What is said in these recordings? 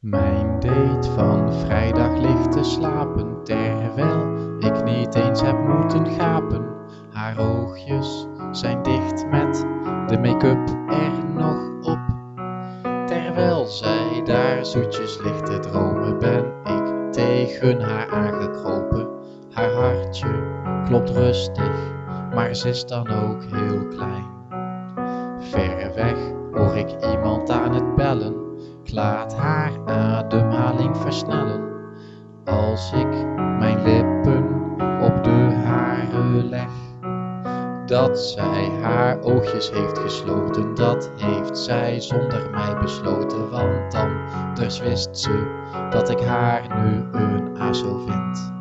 Mijn date van vrijdag ligt te slapen, terwijl ik niet eens heb moeten gapen. Haar oogjes zijn dicht met de make-up er nog op. Terwijl zij daar zoetjes ligt te dromen, ben ik tegen haar aangekropen. Haar hartje klopt rustig, maar ze is dan ook heel klein. Ver weg hoor ik iemand aan het bellen. Laat haar ademhaling versnellen. Als ik mijn lippen op de hare leg. Dat zij haar oogjes heeft gesloten, dat heeft zij zonder mij besloten. Want anders wist ze dat ik haar nu een azo vind.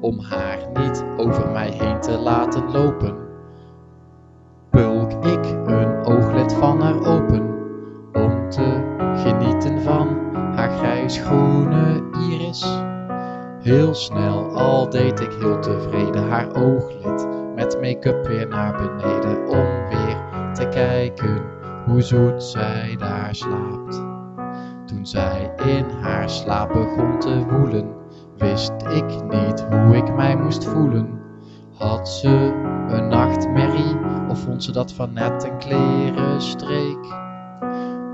Om haar niet over mij heen te laten lopen, grijsgroene iris. Heel snel, al deed ik heel tevreden haar ooglid met make-up weer naar beneden. Om weer te kijken hoe zoet zij daar slaapt. Toen zij in haar slaap begon te woelen, wist ik niet hoe ik mij moest voelen. Had ze een nachtmerrie of vond ze dat van net een klerenstreek?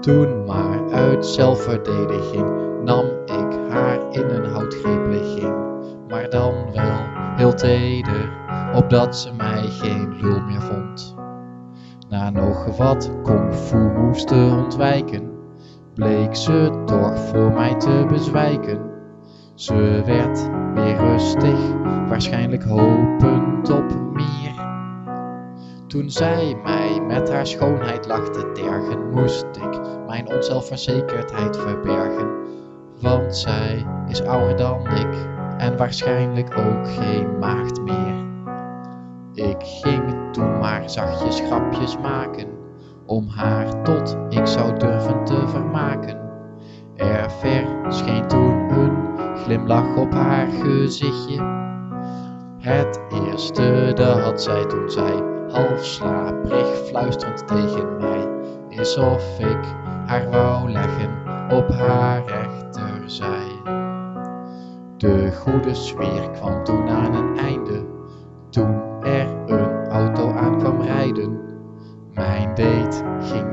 Toen maar uit zelfverdediging nam ik haar in een houtgreeplegging, maar dan wel heel teder, opdat ze mij geen lul meer vond. Na nog wat kung fu te ontwijken, bleek ze toch voor mij te bezwijken. Ze werd weer rustig, waarschijnlijk hopend op meer. Toen zij mij met haar schoonheid lag te tergen, moest ik mijn onzelfverzekerdheid verbergen. Want zij is ouder dan ik en waarschijnlijk ook geen maagd meer. Ik ging toen maar zachtjes grapjes maken, om haar tot ik zou durven te vermaken. Er verscheen toen een glimlach op haar gezichtje. Het eerste dat zij toen zei, half slaperig fluisterend tegen mij, is of ik haar wou leggen op haar zij. De goede sfeer kwam toen aan een einde, toen er een auto aan kwam rijden. Mijn date ging